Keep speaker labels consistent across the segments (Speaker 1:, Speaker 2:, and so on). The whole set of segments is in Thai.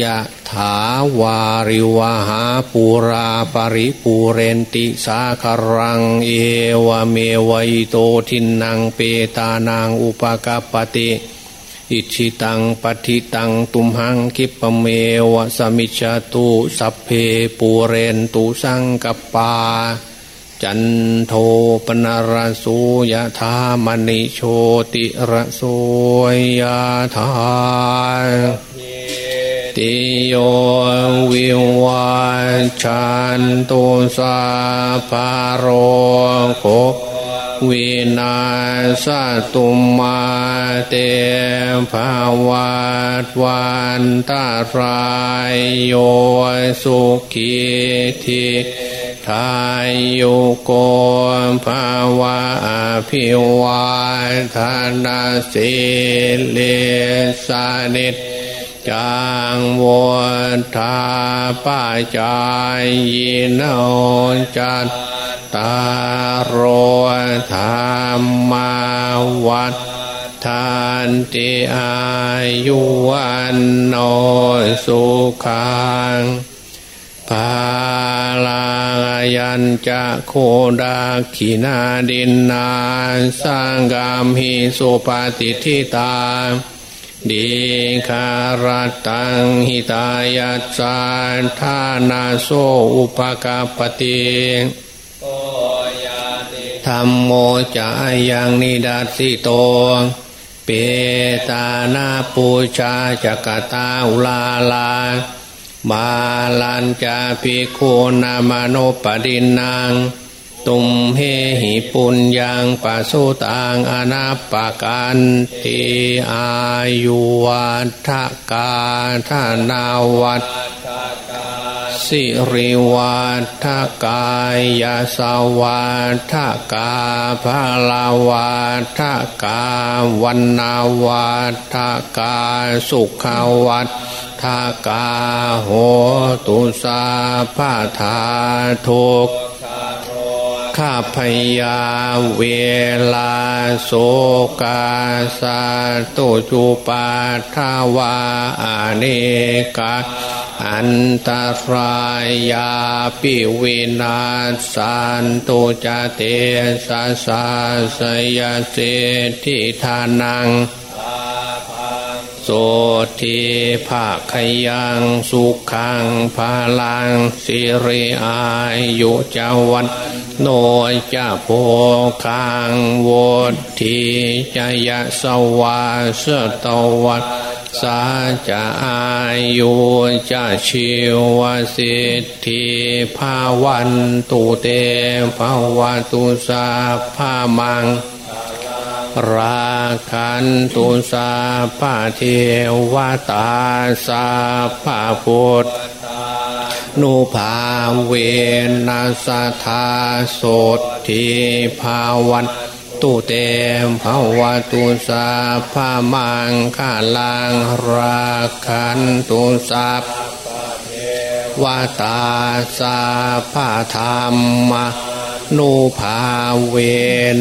Speaker 1: ยะถาวาริวหาปูราปริปูเรนติสาครังเอวเมวัยโตทินังเปตานางอุปกาปติ อิชิตังปฏิตังตุมหังคิปเมวะสมิจตุสัพเพปูเรนตุสังกปา จันโทปนารสุยธามณิโชติระโสยธา ติโยวิวาจันตุสาปารโควินาสตุมาเตภาวาตวันตารายโยสุขีทิทายโยโกภาวะพิวาทานาสิเลสานิต จังวทาป้าจายยินจัตตารธรรมาวัฏทานติอายุวันโนสุขังภาลายัญจะโคดาขินาดินนาสังกามหิสุปฏิทิตา ดีคารตังหิตายัสสาธานาโซอุปกาปติธรรมโมจะยังนิดาสิโต เปตานาปูชาจักตาอุลาลา มาลันจาภิกขุนามโนปดินนาง ตุมเฮหิปุญญังปัสุตังอนาปกันติอายุวัฏกาธนาวัฏสิริวัฏกายาสวัฏกาภาลาวัฏกาวันนาวัฏกาสุขวัฏทากาโหตุสาภาธาทุก ข้าพยาเวลาโสกาสาตุจุปาทาวาอเนกาอันตรายาปิวินาสันตุจเตสาสาสยเสทิทานัง โสทีภาคยังสุขังพาลังสิริอายุจาวันโนจะโพคังโวทีจยะสวาสตวัตสาจะอายุจะชิวสิทธิภาวันตุเตภาวตุสาภามัง ราคันตุสาภาเทวตาสาภาพุทธนุภาเวนัสธาโสทีภาวันตุเตมภาวตุสาภามังขาลังราคันตุสาวาตาสาภาธรรม นุภาเว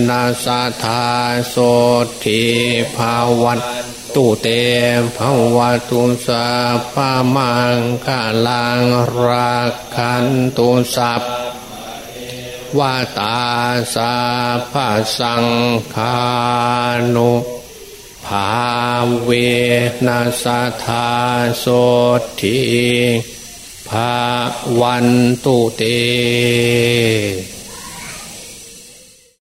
Speaker 1: นัสธาโสทีภาวันตุเตภาวตุสาภามังกาลังรักขันตุสัพวาตาสาภาสังคานุภาเวนัสธาโสทีภาวันตุเต